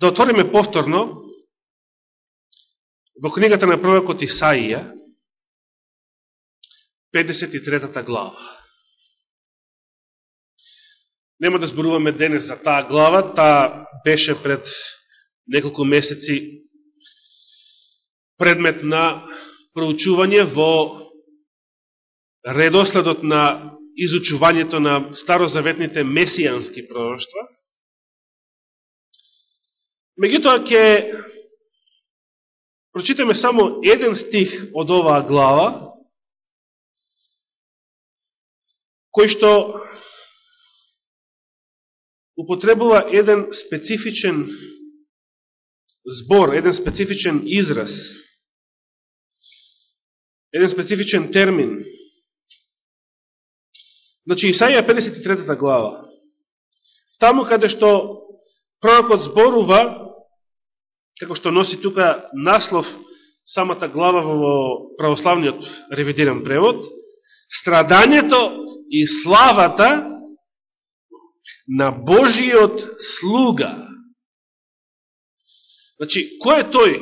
да отвориме повторно во книгата на пророкот Исаија, 53 глава. Нема да зборуваме денес за таа глава, таа беше пред неколку месеци предмет на проучување во редоследот на изучувањето на старозаветните месијански пророќства. Меѓутоа ќе прочитаме само еден стих од оваа глава, кој што употребува еден специфичен збор, еден специфичен израз, еден специфичен термин. Значи, Исаија 53 глава. Таму каде што пророкот зборува, како што носи тука наслов самата глава во православниот ревидиран превод, страдањето и славата на Божиот слуга. Значи, кој е тој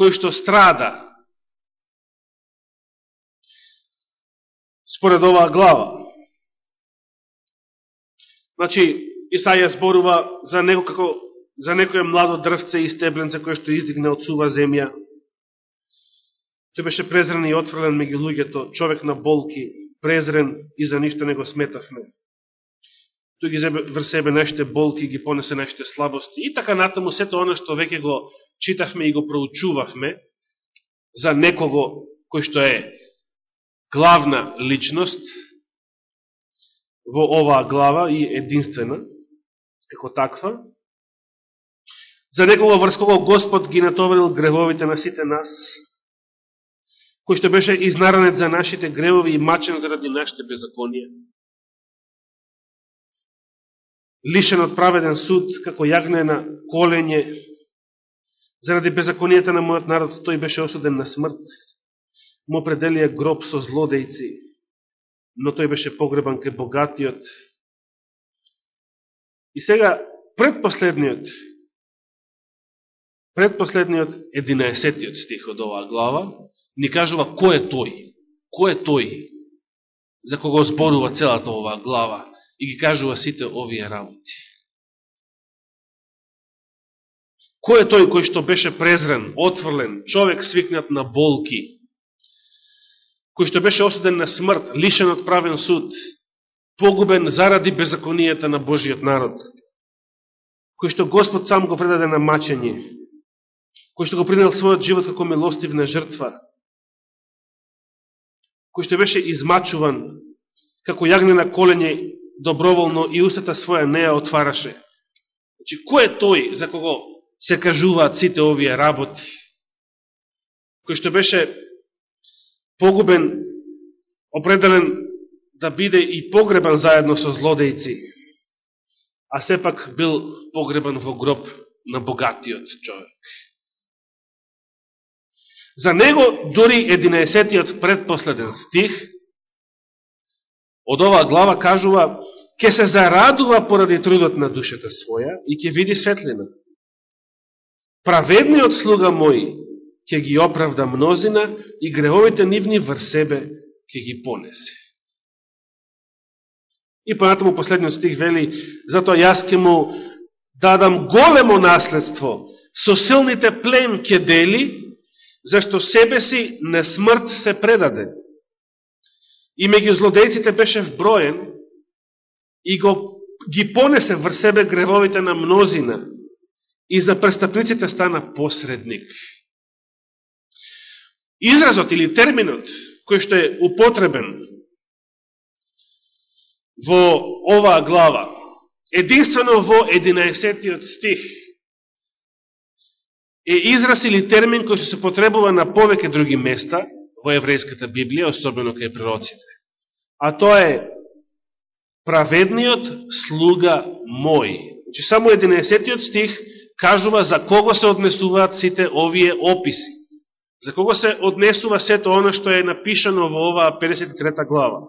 кој што страда според оваа глава? Значи, Исаја зборува за некој како за некој младо дрвце и стебленце кој што издигне од сува земја. Тој беше презрен и отфрлен меѓу луѓето, човек на болки, презрен и за ништо не го сметавме. Тој ги вр себе нашите болки, ги понесе нашите слабости и така натаму сето оно што веќе го читавме и го проучувавме за некого кој што е главна личност во оваа глава и единствена, како таква, за некого врз кого Господ ги натоварил гревовите на сите нас, кој што беше изнаранет за нашите гревови и мачен заради нашите беззаконија. Лишен од праведен суд, како јагне на колење, заради беззаконијата на мојот народ, тој беше осуден на смрт. Му определија гроб со злодејци, но тој беше погребан ке богатиот. И сега, предпоследниот, предпоследниот, единаесетиот стих од оваа глава, ни кажува кој е тој, кој е тој, за кого зборува целата оваа глава и ги кажува сите овие работи. Кој е тој кој што беше презрен, отврлен, човек свикнат на болки, кој што беше осуден на смрт, лишен од правен суд, погубен заради беззаконијата на Божиот народ, кој што Господ сам го предаде на мачење, кој што го принел својот живот како милостивна жртва, кој што беше измачуван, како јагне на колење доброволно и устата своја не ја отвараше. Значи, кој е тој за кого се кажуваат сите овие работи? Кој што беше погубен, определен да биде и погребан заедно со злодејци, а сепак бил погребан во гроб на богатиот човек. За него, дори 11 предпоследен стих, од оваа глава кажува, ке се зарадува поради трудот на душата своја и ќе види светлина. Праведниот слуга мој ќе ги оправда мнозина и греховите нивни вр себе ќе ги понесе. И понатаму последниот стих вели, затоа јас ке му дадам големо наследство, со силните плен ќе дели, зашто себе си на смрт се предаде. И меѓу злодејците беше вброен и го, ги понесе вр себе гревовите на мнозина и за престапниците стана посредник. Изразот или терминот кој што е употребен во оваа глава, единствено во 11 стих, е израз или термин кој се потребува на повеќе други места во еврејската Библија, особено кај пророците. А тоа е праведниот слуга мој. Значи, само 11 стих кажува за кого се однесуваат сите овие описи. За кого се однесува сето оно што е напишано во оваа 53 глава.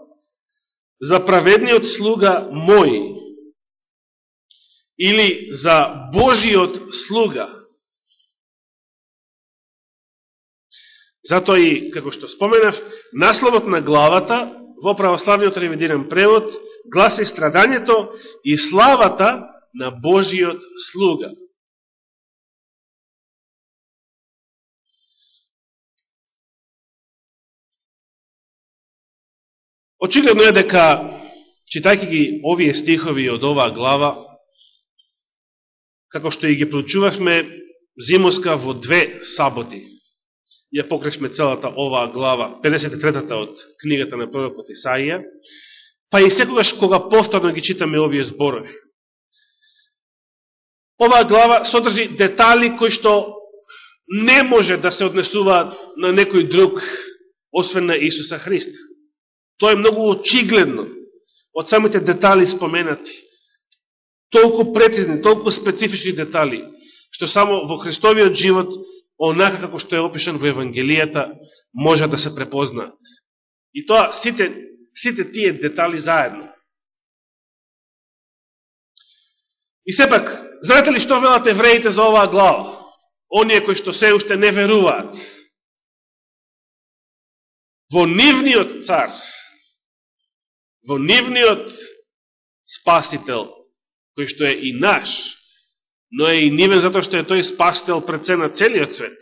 За праведниот слуга мој. или за Божиот слуга. Затоа и, како што споменав, насловот на главата во православниот ревидиран превод гласи страдањето и славата на Божиот слуга. Очигледно е дека, читајќи ги овие стихови од оваа глава, како што и ги проучувавме, зимоска во две саботи. Ја покрешме целата оваа глава, 53-та од книгата на пророкот Исаија, па и секогаш кога повторно ги читаме овие зборови. Оваа глава содржи детали кои што не може да се однесуваат на некој друг, освен на Исуса Христа. Тоа е многу очигледно од самите детали споменати. Толку прецизни, толку специфични детали, што само во Христовиот живот, онака како што е опишан во Евангелијата, може да се препознаат. И тоа, сите, сите тие детали заедно. И сепак, знаете ли што велат евреите за оваа глава? Оние кои што се уште не веруваат. Во нивниот цар, во нивниот спасител, кој што е и наш, но е и нивен затоа што е тој спасител пред се на целиот свет.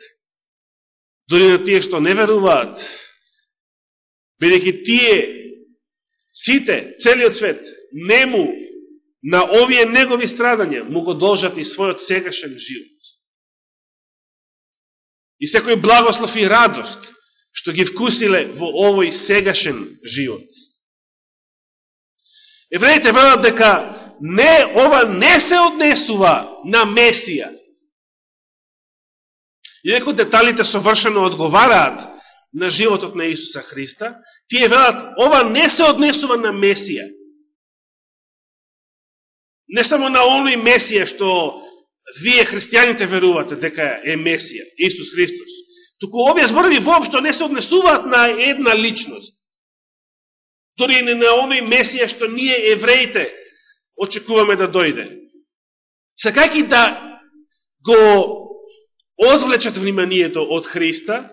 Дори на тие што не веруваат, бидеќи тие, сите, целиот свет, нему, на овие негови страдања, му го должат и својот сегашен живот. И секој благослов и радост, што ги вкусиле во овој сегашен живот. Евреите велат дека не, ова не се однесува на Месија. Иако деталите совршено одговараат на животот на Исуса Христа, тие велат, ова не се однесува на Месија. Не само на оној Месија што вие христијаните верувате дека е Месија, Исус Христос. Туку овие зборови воопшто не се однесуваат на една личност дори и на оној Месија што ние евреите очекуваме да дојде. Сакајки да го одвлечат вниманието од Христа,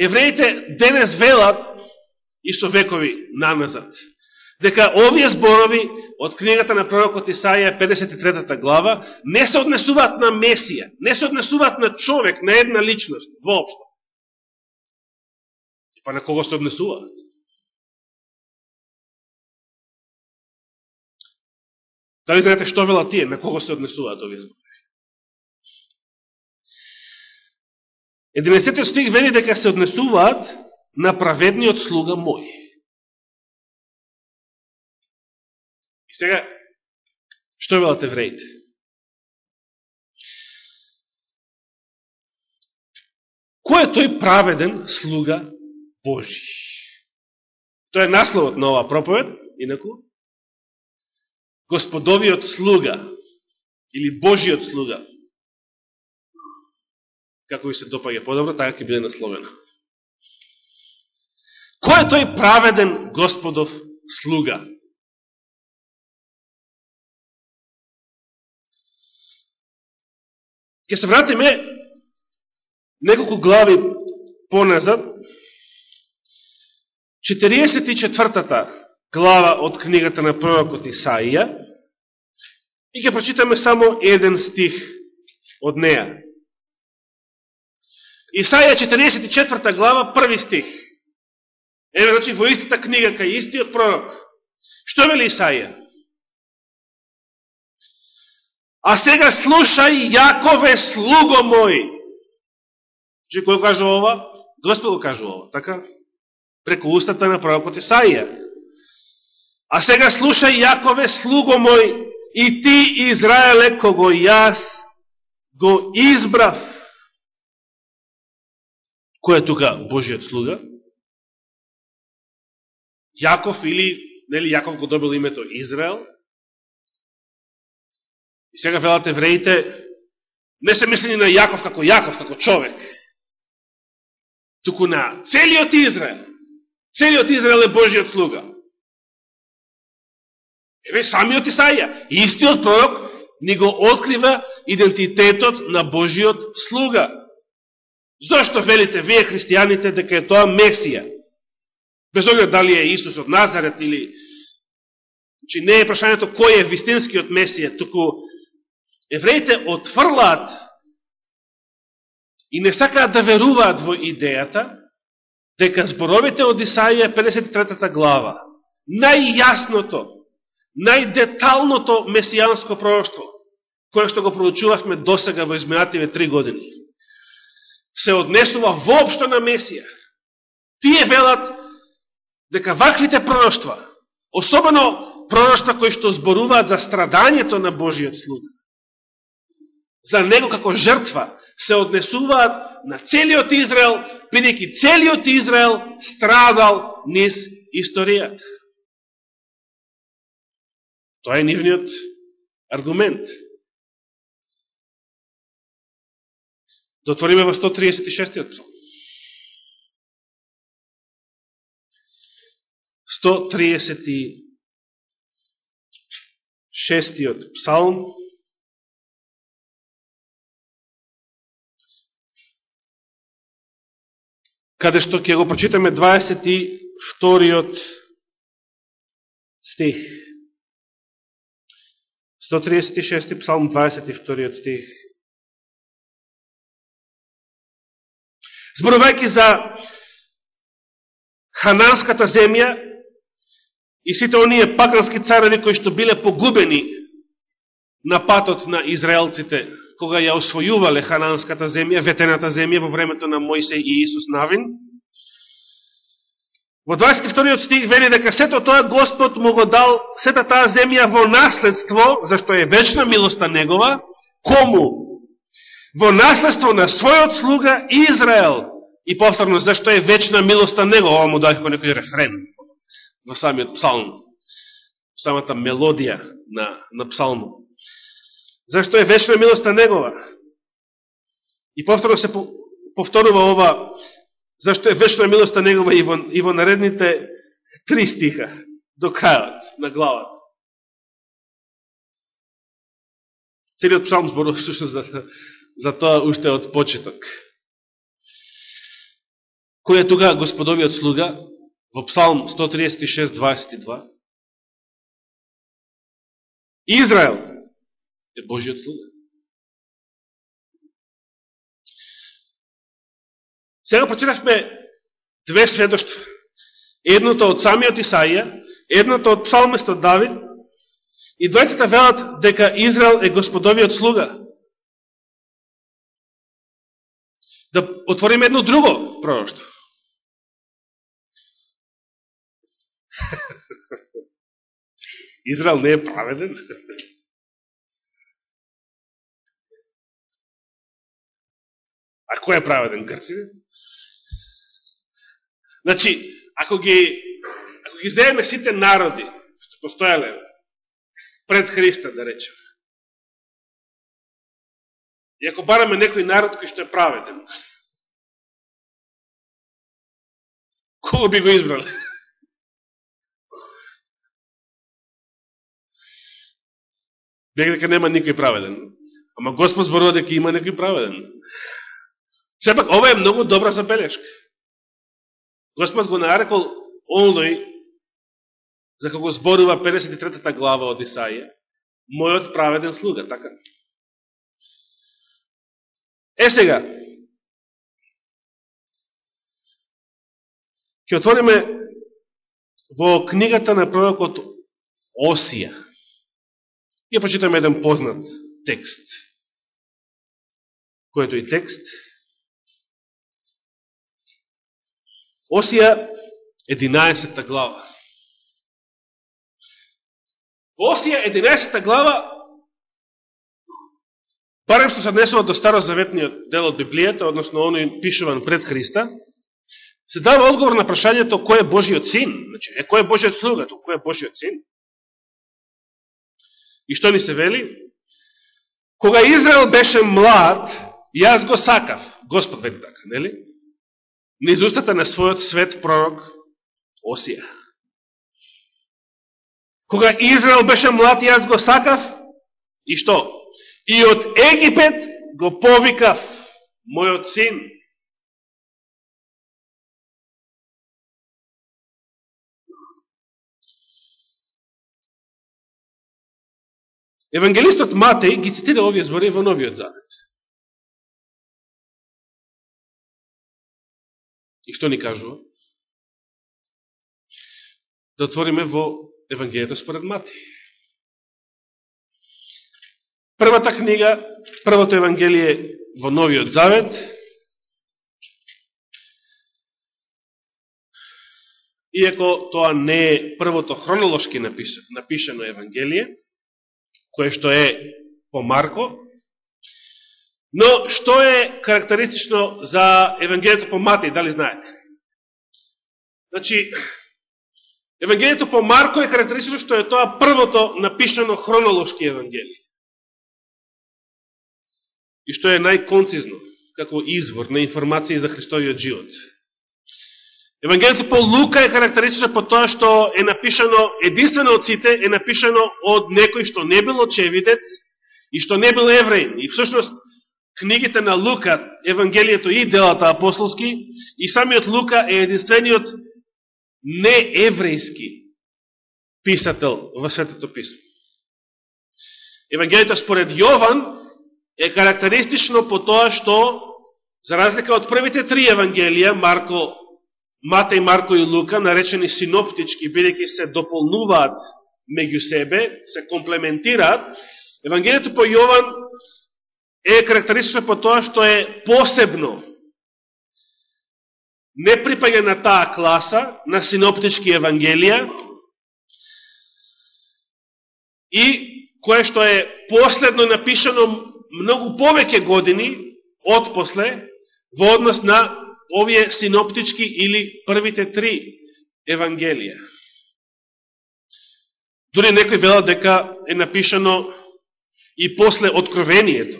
евреите денес велат и со векови наназад. Дека овие зборови од книгата на пророкот Исаија 53 глава не се однесуваат на Месија, не се однесуваат на човек, на една личност, воопшто. Па на кого се однесуваат? Дали знаете што вела тие, на кого се однесуваат овие зборови? 11 стих вели дека се однесуваат на праведниот слуга мој. И сега, што велат евреите? Кој е тој праведен слуга Божи? Тоа е насловот на оваа проповед, инако, Господовиот слуга или Божиот слуга. Како ви се допаѓа подобро, така ќе биде насловено. Кој е тој праведен Господов слуга? Ке се вратиме неколку глави поназад. 44-та глава од книгата на пророкот Исаија и ќе прочитаме само еден стих од неа. Исаија 44 глава, први стих. Еве, значи, во истата книга кај истиот пророк. Што вели Исаија? А сега слушај, Јакове, слуго мој. Че кој кажува ова? Господ го кажува ова, така? Преку устата на пророкот Исаија. А сега слушај, Јакове, слуго мој, и ти, Израеле, кого јас го избрав. Кој е тука Божиот слуга? Јаков или, нели, Јаков го добил името Израел? И сега велат евреите, не се мислени на Јаков како Јаков, како човек, туку на целиот Израел. Целиот Израел е Божиот слуга. Еве самиот Исаија, истиот пророк, ни го открива идентитетот на Божиот слуга. Зошто велите вие христијаните дека е тоа Месија? Без оглед дали е Исус од Назарет или... Значи не е прашањето кој е вистинскиот Месија, туку евреите отфрлаат и не сакаат да веруваат во идејата дека зборовите од Исаија 53 глава, најјасното, најдеталното месијанско пророќство, кое што го проучувавме досега во изминативе три години, се однесува воопшто на Месија. Тие велат дека ваквите пророќства, особено пророќства кои што зборуваат за страдањето на Божиот слуга, за него како жртва, се однесуваат на целиот Израел, бидејќи целиот Израел страдал низ историјата. Тоа е нивниот аргумент. Дотвориме во 136-тиот псалм. 136-тиот псалм. Каде што ќе го прочитаме 22-тиот стих. 136 псалм 22 стих. Зборувајќи за хананската земја и сите оние пагански цареви кои што биле погубени на патот на израелците, кога ја освојувале хананската земја, ветената земја во времето на Мојсей и Исус Навин. Во 22 стих вели дека сето тоа Господ му го дал сета таа земја во наследство, зашто е вечна милоста негова, кому? во наследство на својот слуга Израел. И повторно, зашто е вечна милоста Негова ова му дајко некој рефрен во самиот псалм, самата мелодија на, на псалму. Зашто е вечна милоста негова. И повторно се повторува ова, зашто е вечна милоста негова и во, и во наредните три стиха до крајот на главата. Целиот псалм зборува за, за тоа уште од почеток. Кој е тога господовиот слуга? Во Псалм 136.22 Израел е Божиот слуга. Сега почитавме две сведоштва. Едното од самиот Исаија, едното од псалместот Давид, и двајцата велат дека Израел е господовиот слуга. да отвориме едно друго пророќство. Израел не е праведен. А кој е праведен? Грците? Значи, ако ги, ако ги земеме сите народи, што постојале пред Христа, да речеме, И ако бараме некој народ кој што е праведен, кого би го избрал? дека нема никој праведен. Ама Господ зборува дека има некој праведен. Сепак, ова е многу добра забелешка. Господ го нарекол оној, за кого зборува 53-та глава од Исаија, мојот праведен слуга, така? Е сега, ќе отвориме во книгата на пророкот Осија. Ја прочитаме еден познат текст. којто и текст? Осија 11 глава. Во Осија 11 глава барем што се однесува до старозаветниот дел од Библијата, односно оној пишуван пред Христа, се дава одговор на прашањето кој е Божиот син. Значи, е, кој е Божиот слуга, то кој е Божиот син? И што ни се вели? Кога Израел беше млад, јас го сакав. Господ вели така, нели? Низ устата на својот свет пророк Осија. Кога Израел беше млад, јас го сакав, И што? И од Египет го повикав мојот син. Евангелистот Матеј ги цитира овие збори во Новиот Завет. И што ни кажува? Да отвориме во Евангелието според Мати. Првата книга, првото Евангелие во Новиот Завет, иако тоа не е првото хронолошки напишено Евангелие, кое што е по Марко, но што е карактеристично за Евангелието по Матеј, дали знаете? Значи, Евангелието по Марко е карактеристично што е тоа првото напишано хронолошки Евангелие и што е најконцизно, како извор на информации за Христовиот живот. Евангелието по Лука е карактеристично по тоа што е напишано, единствено од сите, е напишано од некој што не бил очевидец и што не бил евреин. И всушност, книгите на Лука, Евангелието и делата апостолски, и самиот Лука е единствениот нееврејски писател во Светото Писмо. Евангелието според Јован е карактеристично по тоа што, за разлика од првите три Евангелија, Марко, Матеј, Марко и Лука, наречени синоптички, бидејќи се дополнуваат меѓу себе, се комплементираат, Евангелието по Јован е карактеристично по тоа што е посебно не припаѓа на таа класа на синоптички Евангелија и кое што е последно напишано многу повеќе години од после во однос на овие синоптички или првите три Евангелија. Дори некој велат дека е напишано и после Откровението,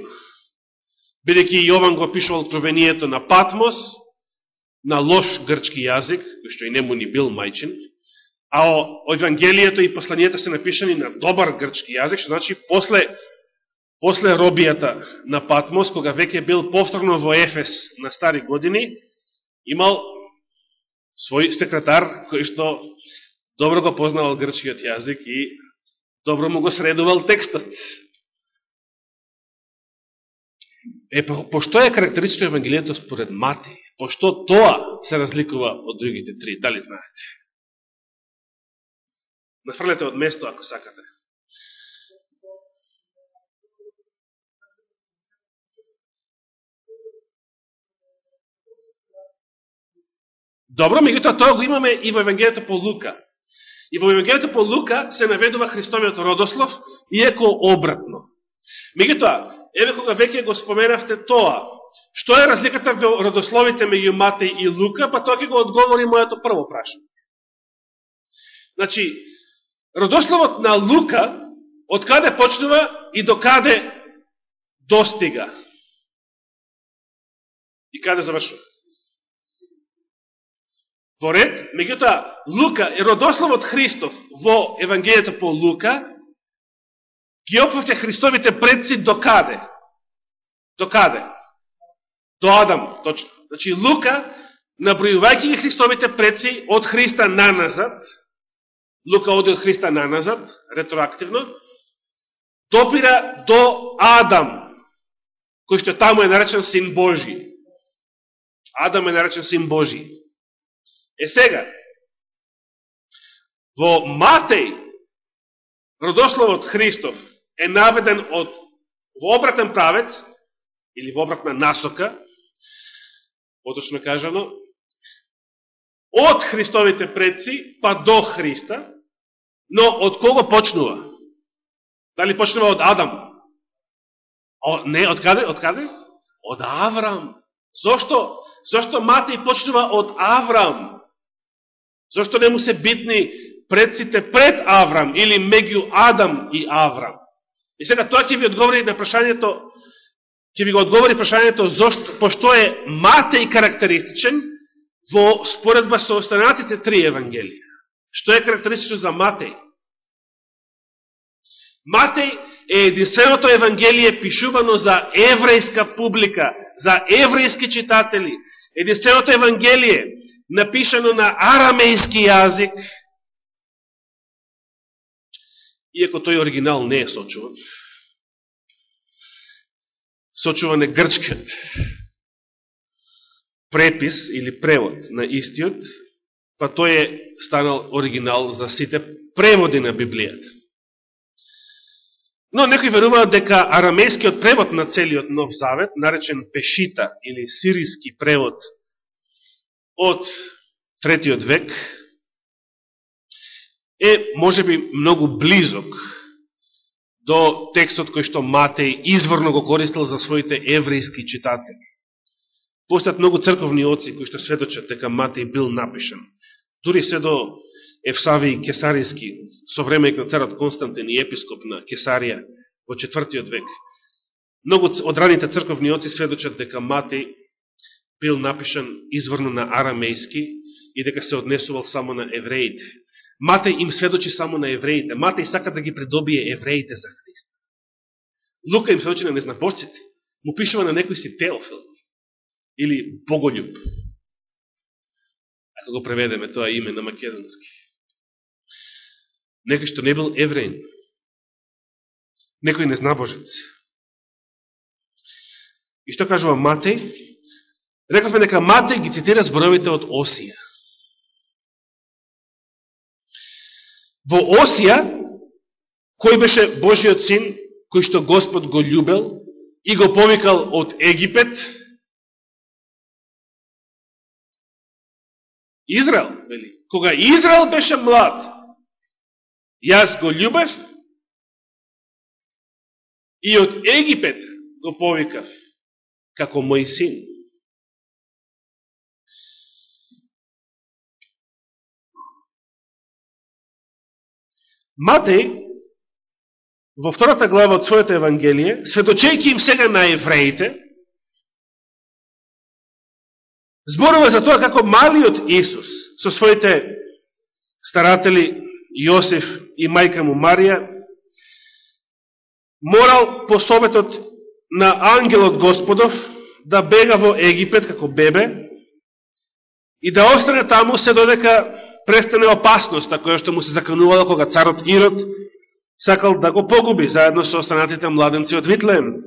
бидеќи Јован го пишувал Откровението на Патмос, на лош грчки јазик, кој што и не му ни бил мајчин, а о Евангелието и посланијата се напишани на добар грчки јазик, што значи после после робијата на Патмос, кога веќе бил повторно во Ефес на стари години, имал свој секретар кој што добро го познавал грчкиот јазик и добро му го средувал текстот. Е, по, по што е карактеристично Евангелието според Мати? По што тоа се разликува од другите три? Дали знаете? Нафрлете од место, ако сакате. Добро, меѓутоа тоа го имаме и во Евангелието по Лука. И во Евангелието по Лука се наведува Христовиот родослов, иеко обратно. Меѓутоа, еве кога веќе го споменавте тоа, што е разликата во родословите меѓу Матеј и Лука, па тоа ќе го одговори мојато прво прашање. Значи, родословот на Лука, од каде почнува и до каде достига? И каде завршува? во ред, меѓутоа Лука е родословот Христов во Евангелието по Лука, ги опфаќа Христовите предци до каде? До каде? До Адам, точно. Значи Лука, набројувајќи ги Христовите предци од Христа наназад, Лука оди од Христа наназад, ретроактивно, допира до Адам, кој што таму е наречен Син Божи. Адам е наречен Син Божи. Е сега, во Матеј, родословот Христов е наведен од во обратен правец, или во обратна насока, поточно кажано, од Христовите предци па до Христа, но од кого почнува? Дали почнува од Адам? О, не, од каде? Од каде? Од Аврам. Зошто? Зошто Матеј почнува од Аврам? Зошто не му се битни предците пред Аврам или меѓу Адам и Аврам? И сега тоа ќе ви одговори на прашањето, ќе ви го одговори прашањето зошто, пошто е Матеј карактеристичен во споредба со останатите три Евангелија. Што е карактеристично за Матеј? Матеј е единственото Евангелие пишувано за еврејска публика, за еврејски читатели. Единственото Евангелие напишано на арамејски јазик, иако тој оригинал не е сочуван. Сочуван е грчкиот препис или превод на истиот, па тој е станал оригинал за сите преводи на Библијата. Но некои веруваат дека арамејскиот превод на целиот Нов Завет, наречен Пешита или сириски превод од третиот век, е можеби многу близок до текстот кој што Матеј изворно го користил за своите еврејски читатели. Постојат многу црковни оци кои што сведочат дека Матеј бил напишан. Дури се до Евсавиј Кесаријски, современик на царот Константин и епископ на Кесарија во четвртиот век. Многу од раните црковни оци сведочат дека Матеј бил напишан изворно на арамејски и дека се однесувал само на евреите. Матеј им сведочи само на евреите. Матеј сака да ги придобие евреите за Христа. Лука им сведочи на незнаборците. Му пишува на некој си Теофил или Боголюб. Ако го преведеме тоа име на македонски. Некој што не бил евреин. Некој незнабожец. И што кажува Матеј? Рековме дека Матеј ги цитира зборовите од Осија. Во Осија, кој беше Божиот син, кој што Господ го љубел и го повикал од Египет, Израел, вели. Кога Израел беше млад, јас го љубев и од Египет го повикав како мој син. Матеј, во втората глава од својата Евангелие, сведочејќи им сега на евреите, зборува за тоа како малиот Исус со своите старатели Јосиф и мајка му Марија морал по советот на ангелот Господов да бега во Египет како бебе и да остане таму се додека престане опасноста која што му се заканувала кога царот Ирод сакал да го погуби заедно со останатите младенци од Витлеем.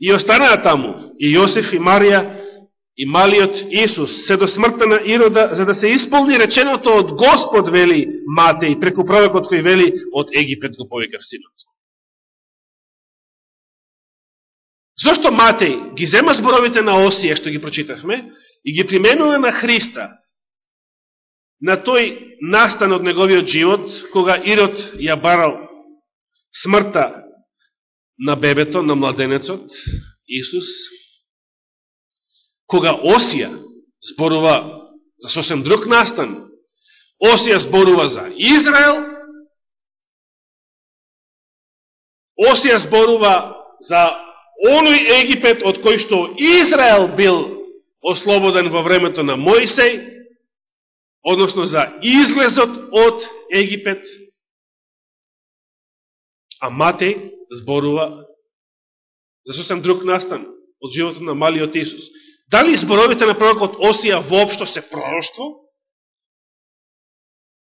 И останаа таму и Јосиф и Марија и малиот Исус се до смртта на Ирода, за да се исполни реченото од Господ, вели Матеј, преку пророкот кој вели, од Египет го повикав синот. Зошто Матеј ги зема зборовите на Осија, што ги прочитавме, и ги применува на Христа, на тој настан од неговиот живот, кога Ирод ја барал смртта на бебето, на младенецот, Исус, кога Осија зборува за сосем друг настан, Осија зборува за Израел, Осија зборува за оној Египет од кој што Израел бил ослободен во времето на Моисеј, односно за излезот од Египет, а Матеј зборува за сосем друг настан од животот на малиот Исус. Дали зборовите на пророкот Осија воопшто се пророќство?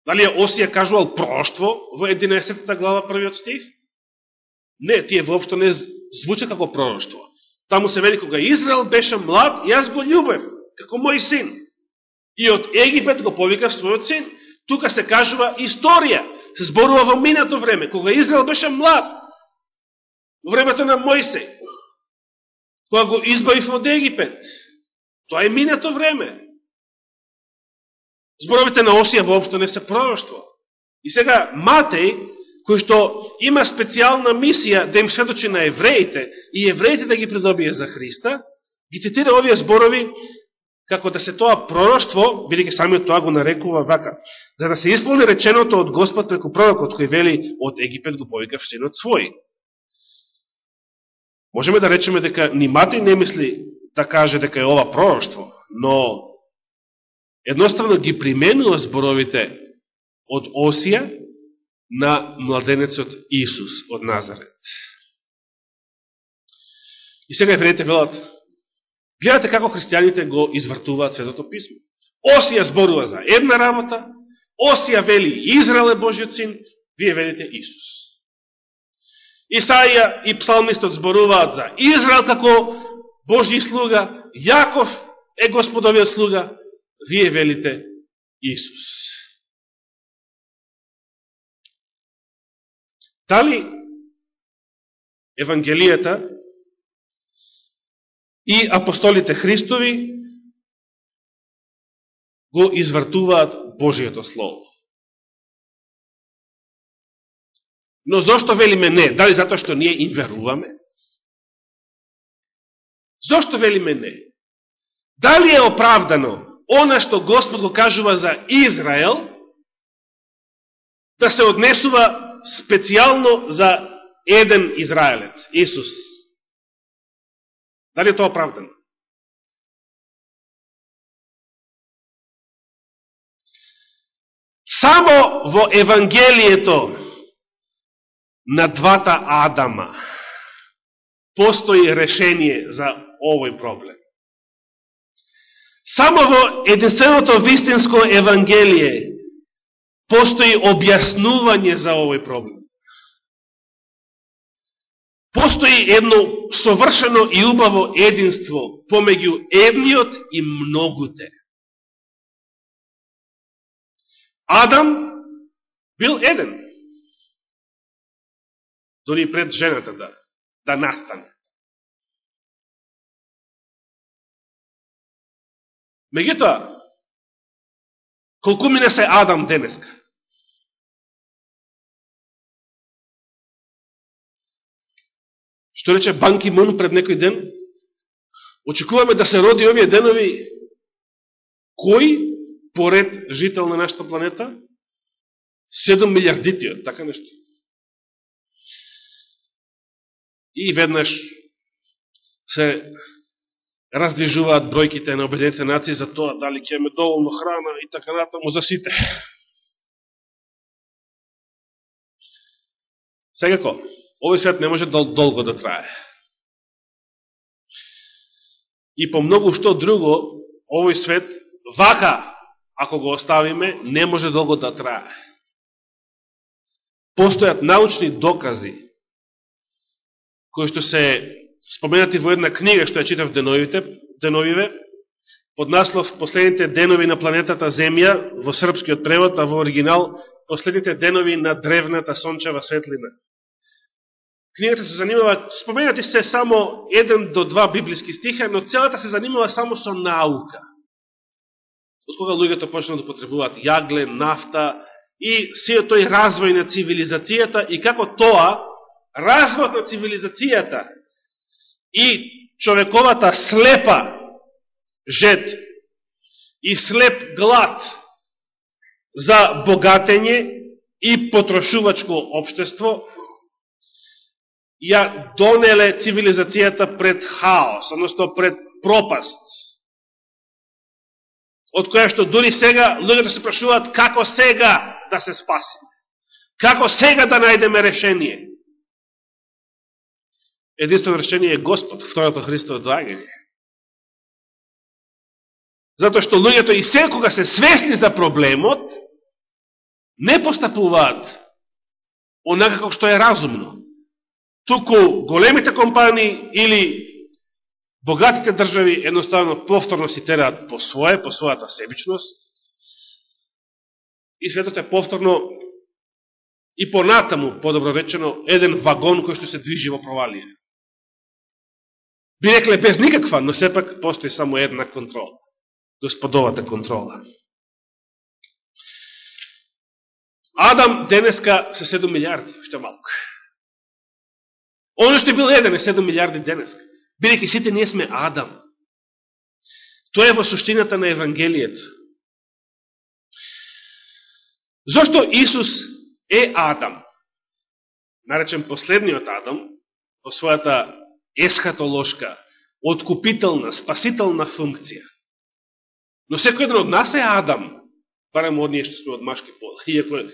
Дали е Осија кажувал пророќство во 11 глава првиот стих? Не, тие воопшто не звучат како пророќство. Таму се вели кога Израел беше млад, јас го љубев, како мој син. И од Египет го повикав својот син. Тука се кажува историја, се зборува во минато време, кога Израел беше млад, во времето на Мојсей, кога го избавив од Египет. Тоа е минато време. Зборовите на Осија воопшто не се пророќство. И сега Матеј, кој што има специјална мисија да им сведочи на евреите и евреите да ги придобие за Христа, ги цитира овие зборови како да се тоа пророќство, бидеќи самиот тоа го нарекува вака, за да се исполни реченото од Господ преку пророкот кој вели од Египет го повикав синот свој. Можеме да речеме дека ни Мати не мисли да каже дека е ова пророќство, но едноставно ги применува зборовите од Осија на младенецот Исус од Назарет. И сега евреите велат, гледате како христијаните го извртуваат Светото писмо. Осија зборува за една работа, Осија вели Израел е Божиот син, вие велите Исус. Исаија и псалмистот зборуваат за Израел како Божи слуга, Јаков е Господовиот слуга, вие велите Исус. Дали Евангелијата и апостолите Христови го извртуваат Божијето Слово. Но зошто велиме не? Дали затоа што ние им веруваме? Зошто велиме не? Дали е оправдано она што Господ го кажува за Израел, да се однесува специјално за еден Израелец, Исус? Дали е тоа оправдано? Само во Евангелието на двата Адама постои решение за овој проблем. Само во единственото вистинско Евангелие постои објаснување за овој проблем. Постои едно совршено и убаво единство помеѓу едниот и многуте. Адам бил еден. Дори пред жената да, да настане. Меѓутоа, колку мине се Адам денеска? Што рече Банки Мун пред некој ден? Очекуваме да се роди овие денови кој поред жител на нашата планета, 7 милиардитиот, така нешто. И веднаш се раздвижуваат бројките на обедените нации за тоа дали ќе имаме доволно храна и така натаму за сите. Секако, овој свет не може дол долго да трае. И по многу што друго, овој свет вака ако го оставиме, не може долго да трае. Постојат научни докази, кои што се споменати во една книга што ја читав деновите, деновиве, под наслов Последните денови на планетата Земја, во српскиот превод, а во оригинал Последните денови на древната сончева светлина. Книгата се занимава, споменати се само еден до два библиски стиха, но целата се занимава само со наука. Од кога луѓето почнат да потребуваат јагле, нафта и сиот тој развој на цивилизацијата и како тоа, развој на цивилизацијата и човековата слепа жет и слеп глад за богатење и потрошувачко обштество ја донеле цивилизацијата пред хаос, односто пред пропаст од која што дури сега луѓето се прашуваат како сега да се спаси. Како сега да најдеме решение. Единствено решение е Господ, второто Христово доагање. Затоа што луѓето и секога се свесни за проблемот, не постапуваат онака како што е разумно. Туку големите компании или богатите држави едноставно повторно си тераат по своje, по својата себичност, и светот е повторно и понатаму, подобро речено, еден вагон кој што се движи во провалија. Би рекле без никаква, но сепак постои само една контрола. Господовата контрола. Адам денеска се 7 милиарди, што малко. Оно што бил еден е 7 милиарди денеска бидеќи сите ние сме Адам. Тоа е во суштината на Евангелието. Зошто Исус е Адам? Наречен последниот Адам, во својата есхатолошка, откупителна, спасителна функција. Но секој еден од нас е Адам, барем од ние што сме од машки пол, иако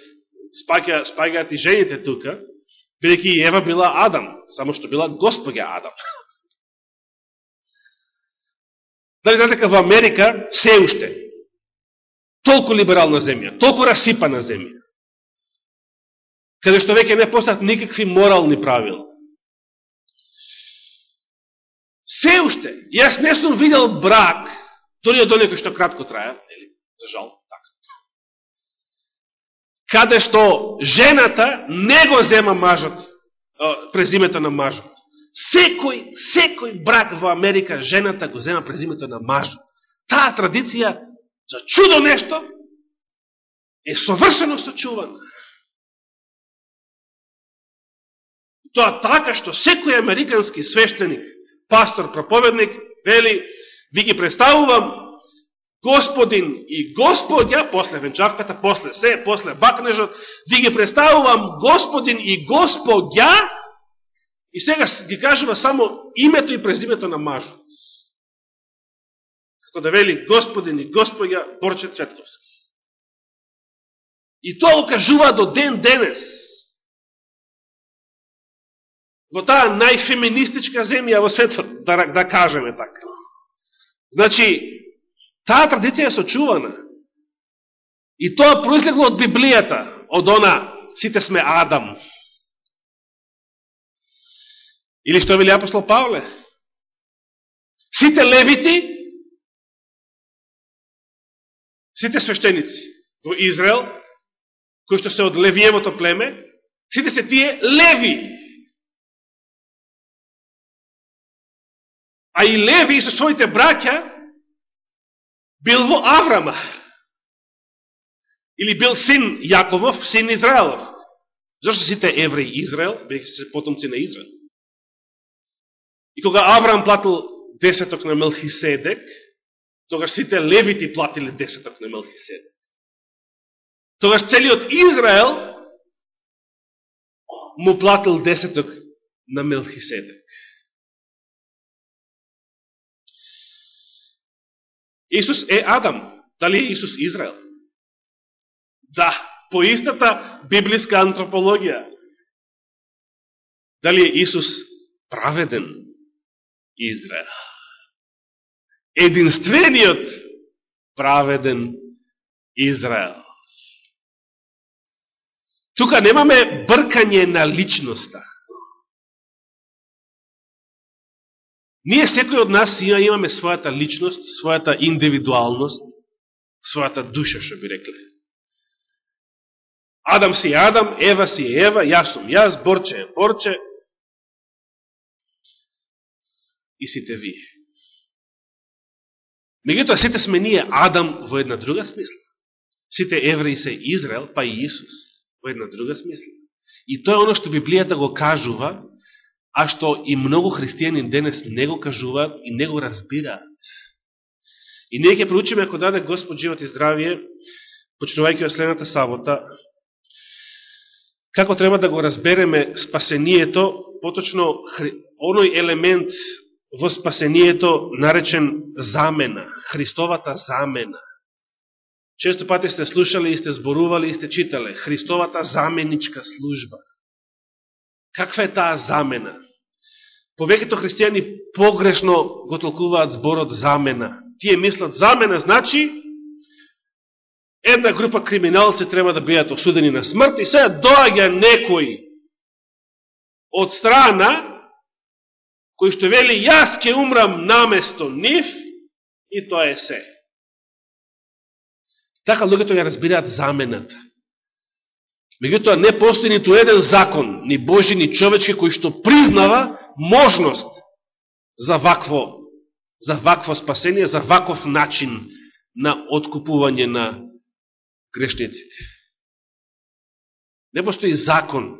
спаѓаат и жените тука, бидеќи Ева била Адам, само што била Господја Адам. Дали знаете дека во Америка се уште толку либерална земја, толку расипана земја, каде што веќе не постат никакви морални правила. Се уште, јас не сум видел брак, дори до некој што кратко траја, или, за жал, така. Каде што жената не го зема мажот, презимето на мажот. Секој, секој брак во Америка, жената го зема презимето на мажот. Таа традиција, за чудо нешто, е совршено сочувана. Тоа така што секој американски свештеник, пастор, проповедник, вели, ви ги представувам Господин и Господја, после венчавката, после се, после бакнежот, ви ги представувам Господин и Господја, и сега ги кажува само името и презимето на мажот. Како да вели Господин и Господја Борче Цветковски. И тоа окажува до ден денес. Во таа најфеминистичка земја во светот, да, да кажеме така. Значи, таа традиција е сочувана. И тоа произлегло од Библијата, од она, сите сме Адам. Или што вели апостол Павле? Сите левити, сите свештеници во Израел, кои што се од левиемото племе, сите се тие леви. А и леви со своите браќа бил во Аврама. Или бил син Јаковов, син Израелов. Зошто сите евреи Израел, бејќи се потомци на Израел? И кога Аврам платил десеток на Мелхиседек, тогаш сите левити платиле десеток на Мелхиседек. Тогаш целиот Израел му платил десеток на Мелхиседек. Исус е Адам. Дали е Исус Израел? Да, по истата библиска антропологија. Дали е Исус праведен Израел? Единствениот праведен Израел. Тука немаме бркање на личноста. Ние секој од нас имаме својата личност, својата индивидуалност, својата душа, што би рекле. Адам си Адам, Ева си Ева, јас сум јас, Борче е Борче. И сите вие. Мегутоа сите сме ние Адам во една друга смисла. Сите евреи се Израел, па и Исус во една друга смисла. И тоа е оно што Библијата го кажува, а што и многу христијани денес не го кажуваат и не го разбираат. И ние ќе проучиме, ако даде Господ живот и здравие, почнувајќи од следната сабота, како треба да го разбереме спасението, поточно оној елемент во спасението наречен замена, Христовата замена. Често пати сте слушали и сте зборували и сте читале Христовата заменичка служба. Каква е таа замена? Повеќето христијани погрешно го толкуваат зборот замена. Тие мислат замена значи една група криминалци треба да бидат осудени на смрт и сега доаѓа некој од страна кој што вели јас ке умрам наместо нив и тоа е се. Така луѓето ја разбираат замената. Меѓутоа не постои ниту еден закон, ни Божи, ни човечки, кој што признава можност за вакво, за вакво спасение, за ваков начин на откупување на грешниците. Не постои закон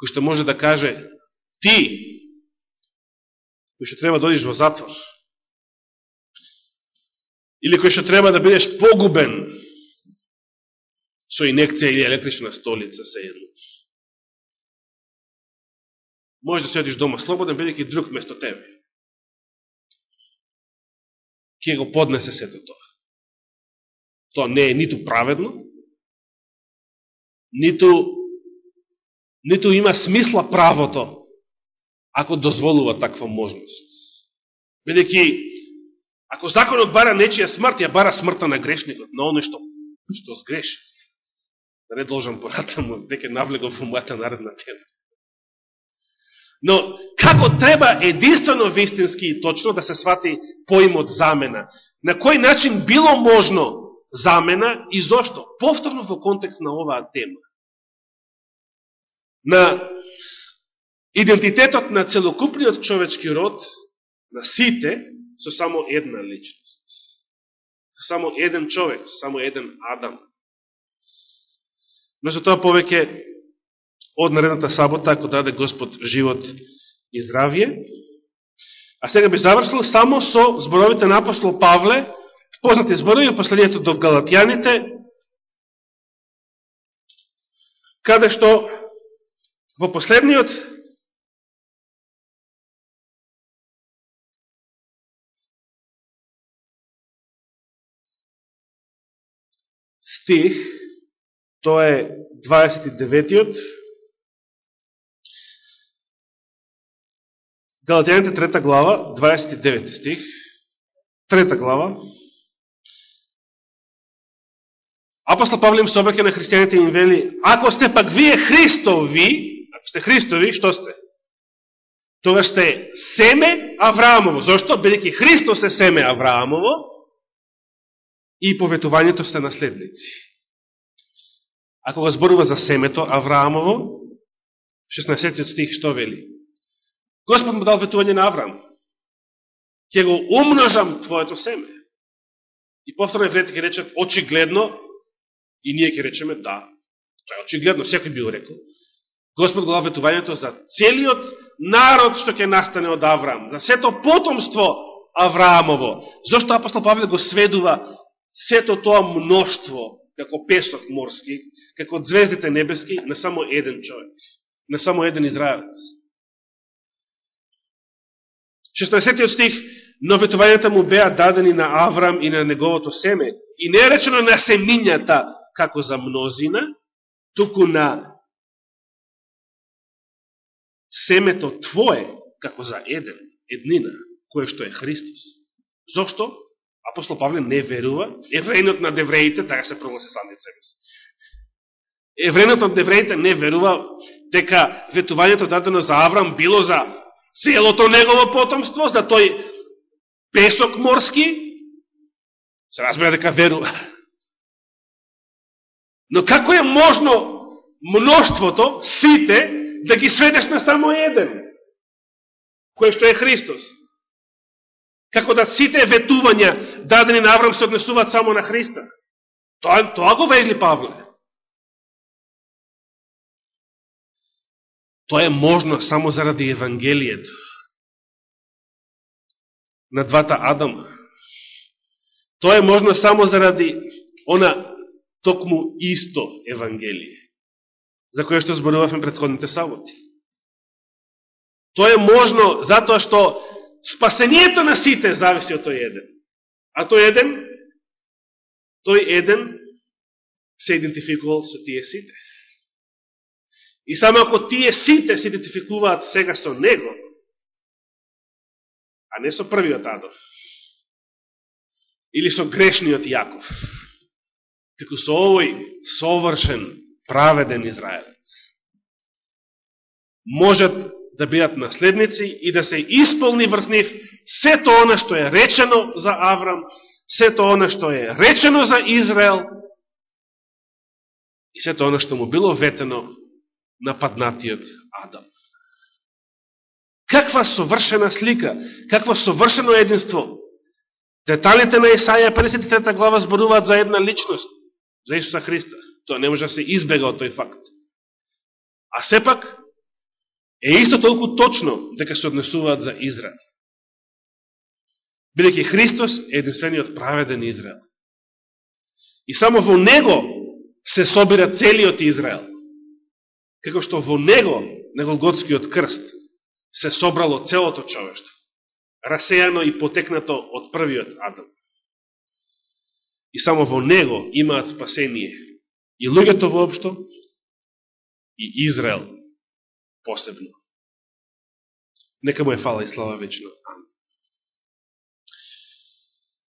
кој што може да каже ти, кој што треба да одиш во затвор, или кој што треба да бидеш погубен со инекција или електрична столица се едно. Може да се одиш дома слободен, бидеќи друг место тебе. Ке го поднесе сето тоа. Тоа не е ниту праведно, ниту, ниту има смисла правото, ако дозволува таква можност. Бидеќи, ако законот бара нечија смрт, ја бара смртта на грешникот, на оно што, што сгреши. Да не должам понатаму, веќе навлегов во мојата наредна тема. Но, како треба единствено вистински и точно да се свати поимот замена? На кој начин било можно замена и зошто? Повторно во контекст на оваа тема. На идентитетот на целокупниот човечки род, на сите, со само една личност. Со само еден човек, со само еден Адам. Но за тоа повеќе од наредната сабота, ако даде Господ живот и здравје. А сега би завршил само со зборовите на апостол Павле, познати зборови во последнието до Галатјаните, каде што во последниот стих, тоа е 29-тиот, Галатјаните трета глава, 29 стих, трета глава, Апостол Павле им се на христијаните и им вели, ако сте пак вие Христови, ако сте Христови, што сте? Тога сте семе Авраамово. Зошто? Бидеќи Христос е семе Авраамово и поветувањето сте наследници. Ако го зборува за семето Авраамово, 16 стих што вели? Господ му дал ветување на Авраам. Ке го умножам твоето семе. И повторно евреите ке речат очигледно, и ние ке речеме да. Тоа е очигледно, секој би го рекол. Господ го дал ветувањето за целиот народ што ќе настане од Авраам, за сето потомство Авраамово. Зошто апостол Павле го сведува сето тоа мноштво, како песок морски, како звездите небески, на само еден човек, на само еден израелец. 16 стих, но ветувањата му беа дадени на Аврам и на неговото семе. И не е речено на семињата, како за мнозина, туку на семето твое, како за еден, еднина, кое што е Христос. Зошто? Апостол Павле не верува, евреинот на девреите, така се прогласи сами себе си. Евреинот на девреите не верува дека ветувањето дадено за Аврам било за целото негово потомство, за тој песок морски, се разбира дека верува. Но како е можно мноштвото, сите, да ги сведеш на само еден, кој што е Христос? Како да сите ветувања дадени на Аврам се однесуваат само на Христа? Тоа, тоа го везли Павле. Тоа е можно само заради Евангелието на двата Адама. Тоа е можно само заради она токму исто Евангелие, за кое што зборувавме предходните саботи. Тоа е можно затоа што спасението на сите зависи од тој еден. А тој еден, тој еден се идентификувал со тие сите. И само ако тие сите се идентификуваат сега со него, а не со првиот Адов, или со грешниот Јаков, теку со овој совршен, праведен Израелец, можат да бидат наследници и да се исполни врз нив сето она што е речено за Аврам, сето она што е речено за Израел и сето она што му било ветено нападнатиот Адам. Каква совршена слика, каква совршено единство. Деталите на Исаја 53 глава зборуваат за една личност, за Исуса Христа. Тоа не може да се избега од тој факт. А сепак, е исто толку точно дека се однесуваат за Израел. Бидеќи Христос е единствениот праведен Израел. И само во Него се собира целиот Израел како што во него, на Голготскиот крст, се собрало целото човештво, расејано и потекнато од првиот Адам. И само во него имаат спасение и луѓето воопшто, и Израел посебно. Нека му е фала и слава вечно. Амин.